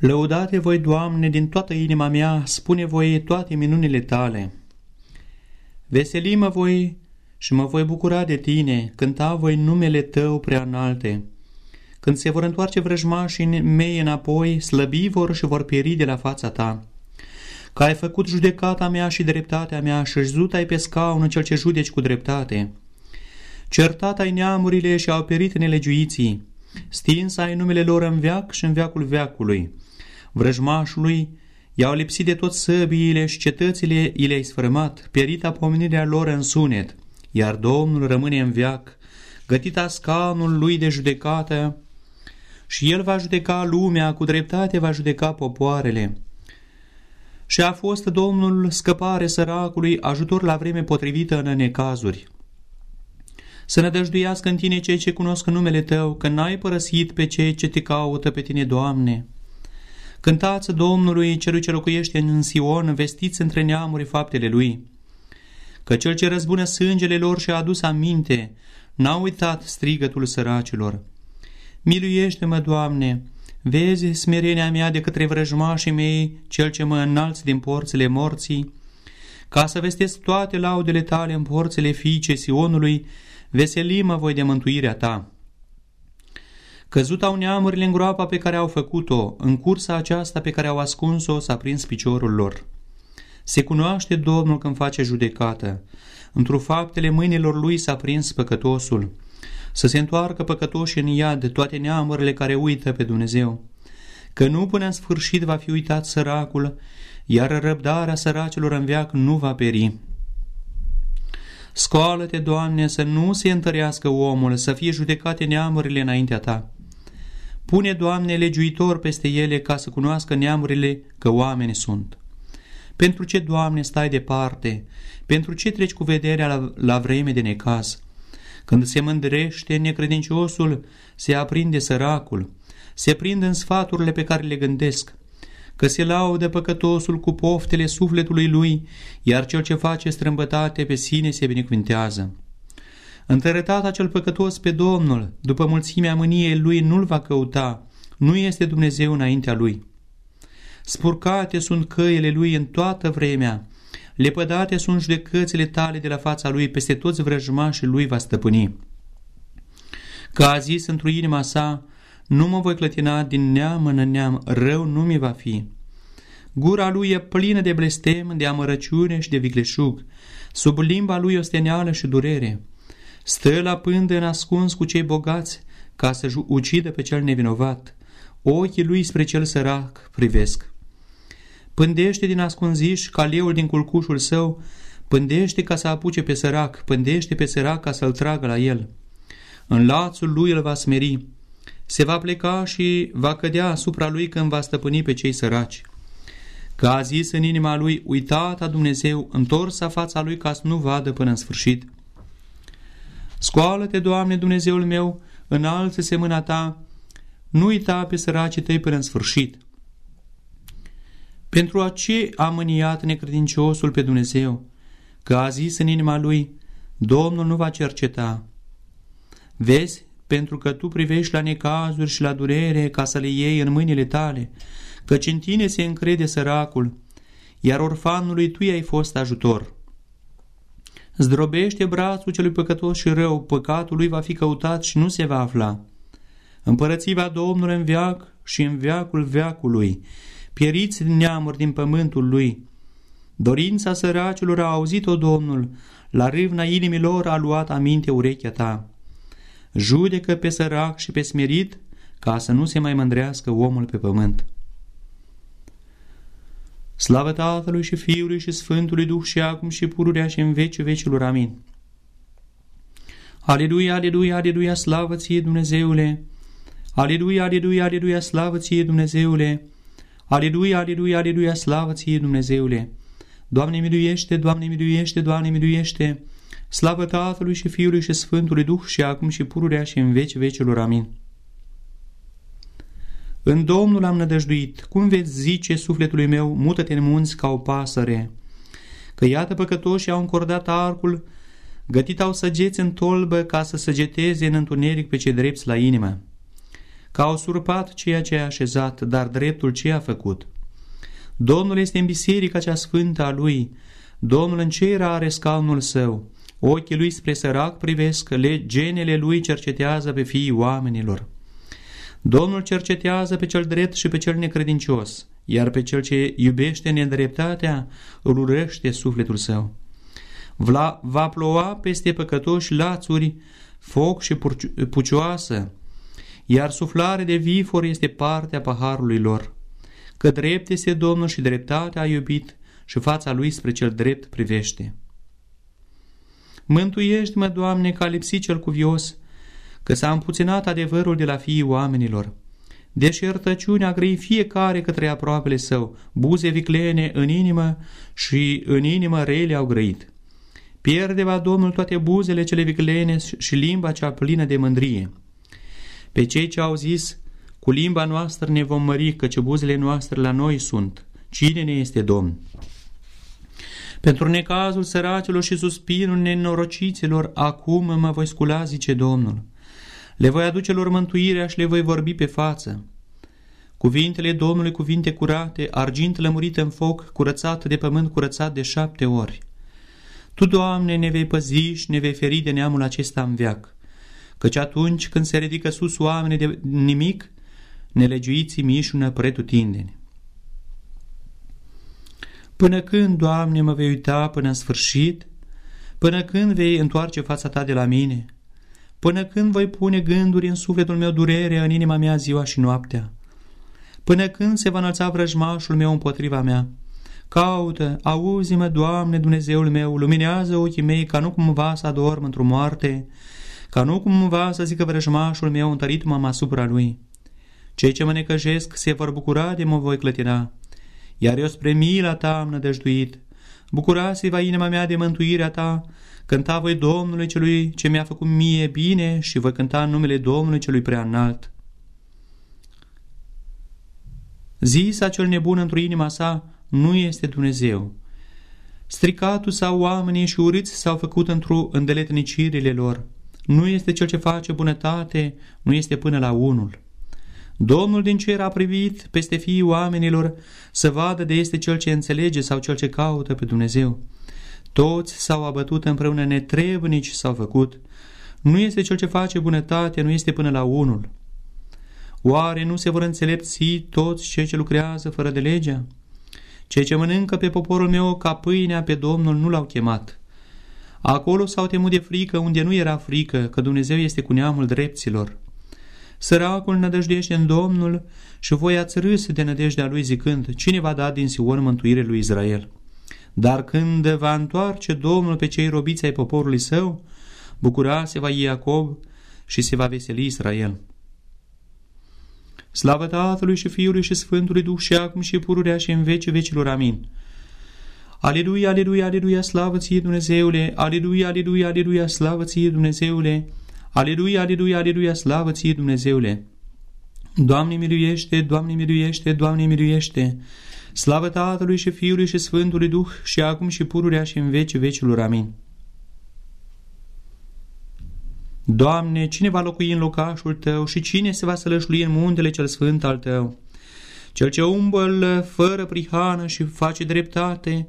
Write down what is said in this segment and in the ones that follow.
Lăudate voi, Doamne, din toată inima mea, spune voi toate minunile tale. Veselimă voi și mă voi bucura de tine, cânta voi numele tău prea înalte. Când se vor întoarce vrăjmașii mei înapoi, slăbi vor și vor pieri de la fața ta. Că ai făcut judecata mea și dreptatea mea și zut ai pe scaun cel ce judeci cu dreptate. Certat ai neamurile și au perit nelegiuiții. Stins ai numele lor în veac și în veacul veacului. Vrăjmașului i-au lipsit de tot săbiile și cetățile i le-ai sfărâmat, pierita pomenirea lor în sunet, iar Domnul rămâne în veac, gătita scaunul lui de judecată, și el va judeca lumea, cu dreptate va judeca popoarele. Și a fost Domnul scăpare săracului, ajutor la vreme potrivită în necazuri. Să nădăjduiască în tine cei ce cunosc numele Tău, că n-ai părăsit pe cei ce te caută pe tine, Doamne. Cântați Domnului celui ce locuiește în Sion, vestiți între neamuri faptele Lui. Că cel ce răzbună sângele lor și-a adus aminte, n-a uitat strigătul săracilor. Miluiește-mă, Doamne! Vezi smerenia mea de către vrăjmașii mei, cel ce mă înalți din porțile morții, ca să vestesc toate laudele tale în porțile fiice Sionului, veselimă voi de mântuirea ta. Căzut au neamurile în groapa pe care au făcut-o, în cursa aceasta pe care au ascuns-o s-a prins piciorul lor. Se cunoaște Domnul când face judecată. Într-o faptele mâinilor lui s-a prins păcătosul. Să se întoarcă păcătoși în iad toate neamurile care uită pe Dumnezeu. Că nu până în sfârșit va fi uitat săracul, iar răbdarea săracilor în veac nu va peri. Scoală-te, Doamne, să nu se întărească omul, să fie judecate neamurile înaintea Ta. Pune, Doamne, legiuitor peste ele ca să cunoască neamurile că oameni sunt. Pentru ce, Doamne, stai departe? Pentru ce treci cu vederea la, la vreme de necaz? Când se mândrește necredinciosul, se aprinde săracul, se prind în sfaturile pe care le gândesc, că se laudă păcătosul cu poftele sufletului lui, iar cel ce face strâmbătate pe sine se binecuvântează. Întărătat acel păcătos pe Domnul, după mulțimea mâniei lui nu-l va căuta, nu este Dumnezeu înaintea lui. Spurcate sunt căile lui în toată vremea, lepădate sunt judecățile tale de la fața lui, peste toți vrăjmașii lui va stăpâni. Că a zis într-o inima sa, nu mă voi clătina din neam în neam, rău nu mi va fi. Gura lui e plină de blestem, de amărăciune și de vicleșug, sub limba lui osteneală și durere. Stă la pândă în ascuns cu cei bogați, ca să ucidă pe cel nevinovat. Ochii lui spre cel sărac privesc. Pândește din ascunziș ca leul din culcușul său, pândește ca să apuce pe sărac, pândește pe sărac ca să-l tragă la el. În lațul lui îl va smeri, se va pleca și va cădea asupra lui când va stăpâni pe cei săraci. Că a zis în inima lui, uitata Dumnezeu, întorsa fața lui ca să nu vadă până în sfârșit. Scoală-te, Doamne Dumnezeul meu, înalță-se mâna ta, nu uita pe săracii tăi până în sfârșit. Pentru a ce a mâniat necredinciosul pe Dumnezeu, că a zis în inima lui, Domnul nu va cerceta. Vezi, pentru că tu privești la necazuri și la durere ca să le iei în mâinile tale, căci în tine se încrede săracul, iar orfanului tu i-ai fost ajutor. Zdrobește brațul celui păcătos și rău, păcatul lui va fi căutat și nu se va afla. Împărățiva Domnului în veac și în veacul veacului, pieriți neamuri din pământul lui. Dorința săracilor a auzit-o Domnul, la râvna inimilor a luat aminte urechea ta. Judecă pe sărac și pe smerit, ca să nu se mai mândrească omul pe pământ. Slavă Tatălui și Fiului și Sfântului Duh și acum și pururea și în veci vecilor. Amin. Aleluia, aleluia, aleluia, slavă ție Dumnezeule! Aleluia, aleluia, aleluia, slavă ție Dumnezeule! Aleluia, aleluia, aleluia, slavă ție Dumnezeule! Doamne miluiește, Doamne miluiește, Doamne miluiește! Slavă Tatălui și Fiului și Sfântului Duh și acum și pururea și în veci vecilor. Amin. În Domnul am nădăjduit, cum veți zice sufletului meu, mută-te în munți ca o pasăre. Că iată păcătoși au încordat arcul, gătit au săgeți în tolbă ca să săgeteze în întuneric pe cei drepți la inimă. că au surpat ceea ce a așezat, dar dreptul ce a făcut. Domnul este în biserica cea sfântă a lui, Domnul în cer are scaunul său, ochii lui spre sărac privesc, genele lui cercetează pe fiii oamenilor. Domnul cercetează pe cel drept și pe cel necredincios, iar pe cel ce iubește nedreptatea îl urăște sufletul său. Vla, va ploua peste păcătoși lațuri, foc și pucioasă, iar suflare de vifor este partea paharului lor. Că drept este Domnul și dreptatea a iubit și fața lui spre cel drept privește. Mântuiește-mă, Doamne, ca lipsit cel cuvios, că s-a împuținat adevărul de la fiii oamenilor. Deșertăciunea grei fiecare către aproapele său, buze viclene în inimă și în inimă rele au grăit. Pierde va Domnul toate buzele cele viclene și limba cea plină de mândrie. Pe cei ce au zis, cu limba noastră ne vom mări, căci buzele noastre la noi sunt. Cine ne este Domn? Pentru necazul săracilor și suspinul nenorociților, acum mă voi scula, zice Domnul. Le voi aduce lor mântuirea și le voi vorbi pe față. Cuvintele Domnului, cuvinte curate, argint lămurit în foc, curățat de pământ, curățat de șapte ori. Tu, Doamne, ne vei păzi și ne vei feri de neamul acesta în veac, căci atunci când se ridică sus oamenii de nimic, nelegiuiții mișună pretutindeni. Până când, Doamne, mă vei uita până în sfârșit? Până când vei întoarce fața Ta de la mine? Până când voi pune gânduri în sufletul meu durere, în inima mea ziua și noaptea? Până când se va înălța vrăjmașul meu împotriva mea? Caută, auzi-mă, Doamne, Dumnezeul meu, luminează ochii mei ca nu cumva să adorm într-o moarte, ca nu cumva să zică vrăjmașul meu întărit-mă asupra lui. Cei ce mă necăjesc se vor bucura de mă voi clătina iar eu spre mila ta am nădăjduit. Bucurase-va inima mea de mântuirea ta, cânta voi Domnului celui ce mi-a făcut mie bine și voi cânta în numele Domnului celui prea înalt. Zisa cel nebun într-o inima sa nu este Dumnezeu. Stricatul sau oamenii și uriți s-au făcut într-o îndeletnicirile lor. Nu este cel ce face bunătate, nu este până la unul. Domnul din cer a privit peste fiii oamenilor să vadă de este cel ce înțelege sau cel ce caută pe Dumnezeu. Toți s-au abătut împreună netrebnici s-au făcut. Nu este cel ce face bunătate, nu este până la unul. Oare nu se vor înțelepți toți cei ce lucrează fără de legea? Cei ce mănâncă pe poporul meu ca pâinea pe Domnul nu l-au chemat. Acolo s-au temut de frică unde nu era frică, că Dumnezeu este cu neamul drepților. Săracul nădăjduiește în Domnul și voi ați râs de nădejdea lui zicând, cine va da din Sion mântuire lui Israel? Dar când va întoarce Domnul pe cei robiți ai poporului său, bucura se va Iacob și se va veseli Israel. Slavă Tatălui și Fiului și Sfântului Duh și acum și pururea și în vece vecilor. Amin. Aleluia, aleluia, aleluia, slavă ție Dumnezeule, aleluia, aleluia, aleluia, slavă ție Dumnezeule, Aleluia, aleluia, aleluia, slavă ție Dumnezeule! Doamne miluiește, Doamne miluiește, Doamne miluiește! Slavă Tatălui și Fiului și Sfântului Duh și acum și pururea și în vece vecilor. Amin. Doamne, cine va locui în locașul Tău și cine se va sălășlui în muntele cel sfânt al Tău? Cel ce umblă fără prihană și face dreptate,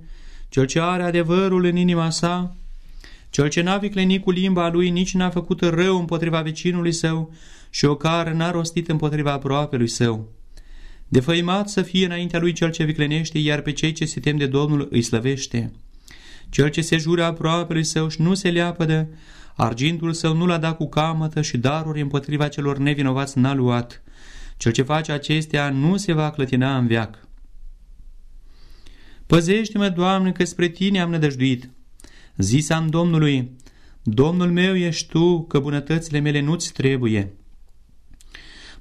cel ce are adevărul în inima sa, cel ce n-a viclenit cu limba lui, nici n-a făcut rău împotriva vecinului său și o care n-a rostit împotriva aproapelui său. Defăimat să fie înaintea lui cel ce viclenește, iar pe cei ce se tem de Domnul îi slăvește. Cel ce se jură aproapelui său și nu se leapădă, argintul său nu l-a dat cu camătă și daruri împotriva celor nevinovați n-a luat. Cel ce face acestea nu se va clătina în veac. Păzește-mă, Doamne, că spre Tine am nădăjduit. Zisam Domnului, Domnul meu ești Tu, că bunătățile mele nu-ți trebuie.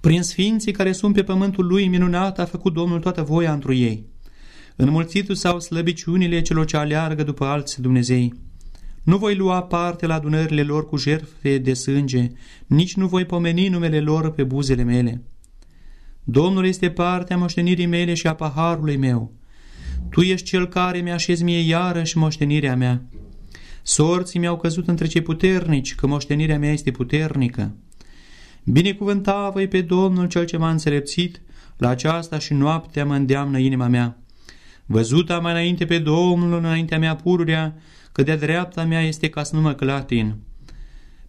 Prin sfinții care sunt pe pământul lui minunat a făcut Domnul toată voia întru ei. Înmulțitul sau slăbiciunile celor ce aleargă după alți Dumnezei. Nu voi lua parte la adunările lor cu jertfe de sânge, nici nu voi pomeni numele lor pe buzele mele. Domnul este partea moștenirii mele și a paharului meu. Tu ești cel care mi-așezi mie iarăși moștenirea mea. Sorții mi-au căzut între cei puternici, că moștenirea mea este puternică. Binecuvânta voi pe Domnul cel ce m-a înțelepțit, la aceasta și noaptea mă îndeamnă inima mea. Văzut am mai înainte pe Domnul înaintea mea pururea, că de-a dreapta mea este ca să nu mă clatin.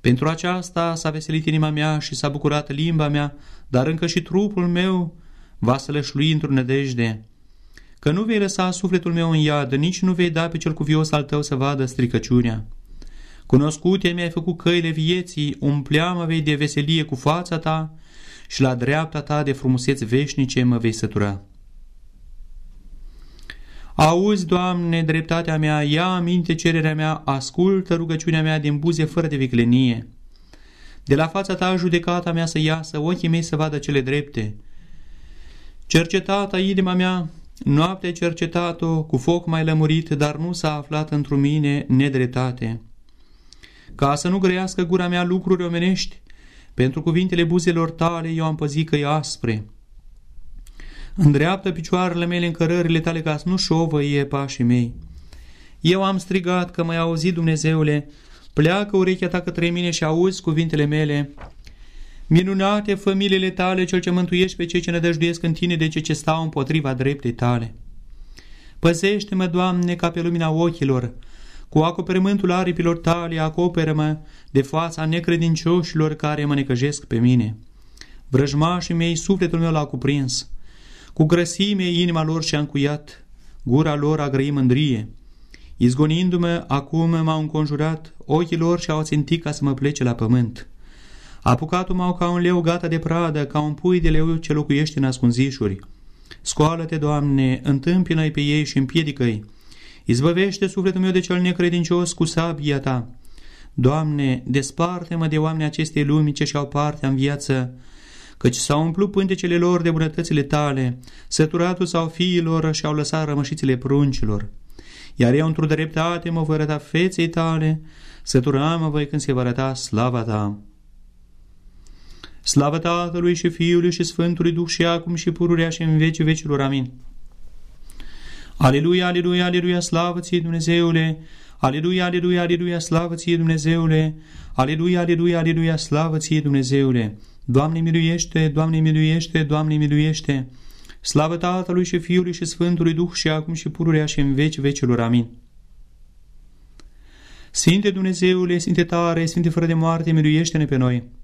Pentru aceasta s-a veselit inima mea și s-a bucurat limba mea, dar încă și trupul meu va să lășlui într-o nădejde. Că nu vei lăsa sufletul meu în iad, nici nu vei da pe cel cuvios al tău să vadă stricăciunea. Cunoscute mi-ai făcut căile vieții, umpleamă vei de veselie cu fața ta și la dreapta ta de frumuseți veșnice mă vei sătura. Auzi, Doamne, dreptatea mea, ia aminte cererea mea, ascultă rugăciunea mea din buze fără de viclenie. De la fața ta judecata mea să iasă, ochii mei să vadă cele drepte. Cercetata inima mea, noaptea cercetat-o, cu foc mai lămurit, dar nu s-a aflat într mine nedretate. Ca să nu grăiască gura mea lucruri omenești, pentru cuvintele buzelor tale eu am păzit că e aspre. Îndreaptă picioarele mele în cărările tale ca să nu șovăie pașii mei. Eu am strigat că m-ai auzit, Dumnezeule, pleacă urechea ta către mine și auzi cuvintele mele. Minunate familiile tale, cel ce mântuiești pe cei ce nădăjduiesc în tine de cei ce stau împotriva dreptei tale. Păzește-mă, Doamne, ca pe lumina ochilor, cu acoperământul aripilor tale, acoperă-mă de fața necredincioșilor care mă necăjesc pe mine. Vrăjmașii mei, sufletul meu l-a cuprins, cu grăsime inima lor și-a încuiat, gura lor a grăi mândrie. Izgonindu-mă, acum m-au înconjurat, ochii lor și-au țintit ca să mă plece la pământ. Apucatul m-au ca un leu gata de pradă, ca un pui de leu ce locuiește în ascunzișuri. Scoală-te, Doamne, întâmpină-i pe ei și împiedică-i. Izbăvește sufletul meu de cel necredincios cu sabia ta. Doamne, desparte-mă de oameni acestei lumii ce și-au partea în viață, căci s-au umplut pântecele lor de bunătățile tale, săturatul sau fiilor și-au lăsat rămășițile pruncilor. Iar eu într-o dreptate mă voi arăta feței tale, săturam mă voi când se va arăta slava ta. Slavă Tatălui și Fiului și Sfântului Duh și acum și pururea și în vecii vecilor. Amin. Aleluia, aleluia, aleluia, slavă ție Dumnezeule! Aleluia, aleluia, aleluia, slavă ție Dumnezeule! Aleluia, aleluia, aleluia, slavă ție Dumnezeule! Doamne miluiește, Doamne miluiește, Doamne miluiește! Slavă Tatălui și Fiului și Sfântului Duh și acum și pururea și în veci vecilor. Amin. Sfinte Dumnezeule, Sfinte tare, Sfinte fără de moarte, miluiește-ne pe noi!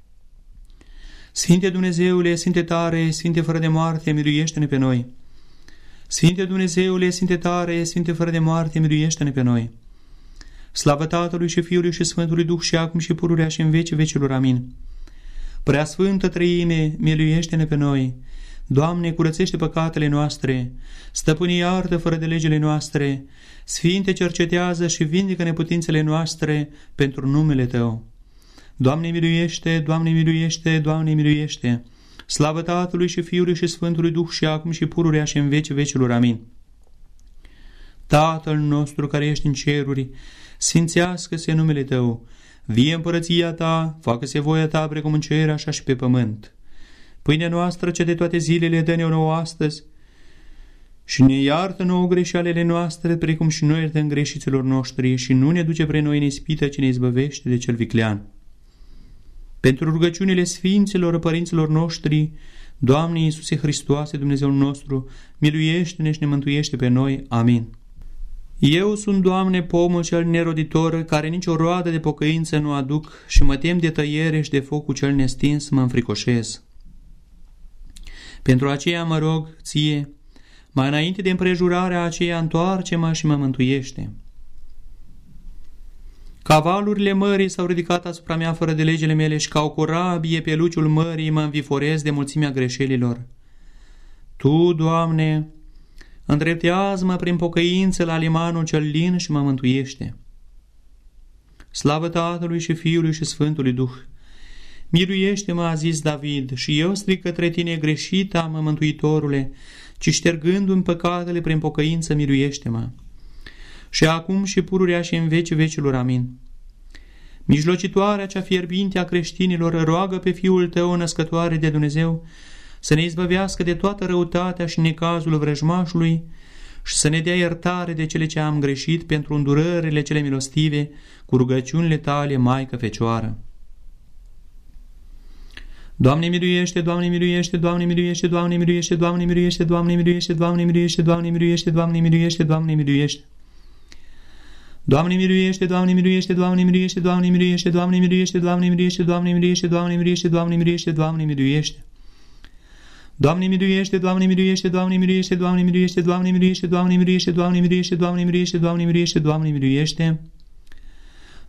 Sfinte Dumnezeule, Sfinte tare, Sfinte fără de moarte, miluiește-ne pe noi! Sfinte Dumnezeule, Sfinte tare, Sfinte fără de moarte, miluiește-ne pe noi! Slavă Tatălui și Fiului și Sfântului Duh și acum și pururea și în veci vecilor. Amin. Prea Sfântă Trăime, miluiește-ne pe noi! Doamne, curățește păcatele noastre, stăpâni iartă fără de legile noastre, Sfinte cercetează și vindică neputințele noastre pentru numele Tău. Doamne miluiește, Doamne miluiește, Doamne miluiește! Slavă Tatălui și Fiului și Sfântului Duh și acum și pururea și în veci vecilor. Amin. Tatăl nostru care ești în ceruri, sfințească-se numele Tău, vie împărăția Ta, facă-se voia Ta precum în cer, așa și pe pământ. Pâinea noastră, ce de toate zilele, dă-ne nouă astăzi și ne iartă nouă greșealele noastre, precum și noi iertăm greșiților noștri și nu ne duce pre noi în ispită, ci ne izbăvește de cel viclean pentru rugăciunile Sfinților Părinților noștri, Doamne Iisuse Hristoase, Dumnezeul nostru, miluiește-ne și ne mântuiește pe noi. Amin. Eu sunt, Doamne, pomul cel neroditor, care nicio roadă de pocăință nu aduc și mă tem de tăiere și de focul cel nestins mă înfricoșez. Pentru aceea mă rog, ție, mai înainte de împrejurarea aceea, întoarce-mă și mă mântuiește. Cavalurile mării s-au ridicat asupra mea fără de legile mele și ca o corabie pe luciul mării mă înviforez de mulțimea greșelilor. Tu, Doamne, îndreptează-mă prin pocăință la limanul cel lin și mă mântuiește. Slavă Tatălui și Fiului și Sfântului Duh! Miluiește-mă, a zis David, și eu stric către tine greșita, mă mântuitorule, ci ștergându-mi păcatele prin pocăință, miluiește-mă și acum și pururea și în veci vecilor. Amin. Mijlocitoarea cea fierbinte a creștinilor roagă pe Fiul Tău, născătoare de Dumnezeu, să ne izbăvească de toată răutatea și necazul vrăjmașului și să ne dea iertare de cele ce am greșit pentru îndurările cele milostive cu rugăciunile Tale, Maică Fecioară. Doamne miluiește, Doamne miluiește, Doamne miluiește, Doamne miluiește, Doamne miluiește, Doamne miluiește, Doamne miluiește, Doamne miluiește, Doamne miluiește, Doamne miluiește. Doamne miluiește, Doamne miluiește, Doamne miluiește, Doamne miluiește, Doamne miluiește, Doamne miluiește, Doamne miluiește, Doamne miluiește, Doamne miluiește, Doamne miluiește. Doamne miluiește, Doamne miluiește, Doamne miluiește, Doamne miluiește, Doamne miluiește, Doamne miluiește, Doamne miluiește, Doamne miluiește, Doamne miluiește, Doamne miluiește.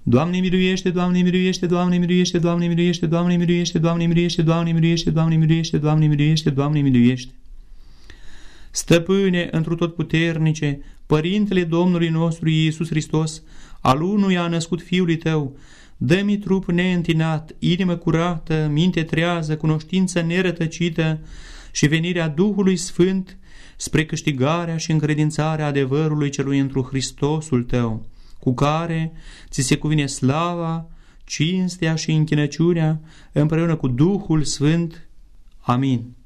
Doamne miluiește, Doamne miluiește, Doamne miluiește, Doamne miluiește, Doamne miluiește, Doamne miluiește, Doamne miluiește, Doamne miluiește, Doamne miluiește, Doamne miluiește. Stăpâne întru tot puternice, Părintele Domnului nostru Iisus Hristos, al unuia a născut Fiului Tău, dă-mi trup neîntinat, inimă curată, minte trează, cunoștință nerătăcită și venirea Duhului Sfânt spre câștigarea și încredințarea adevărului celui întru Hristosul Tău, cu care ți se cuvine slava, cinstea și închinăciunea împreună cu Duhul Sfânt. Amin.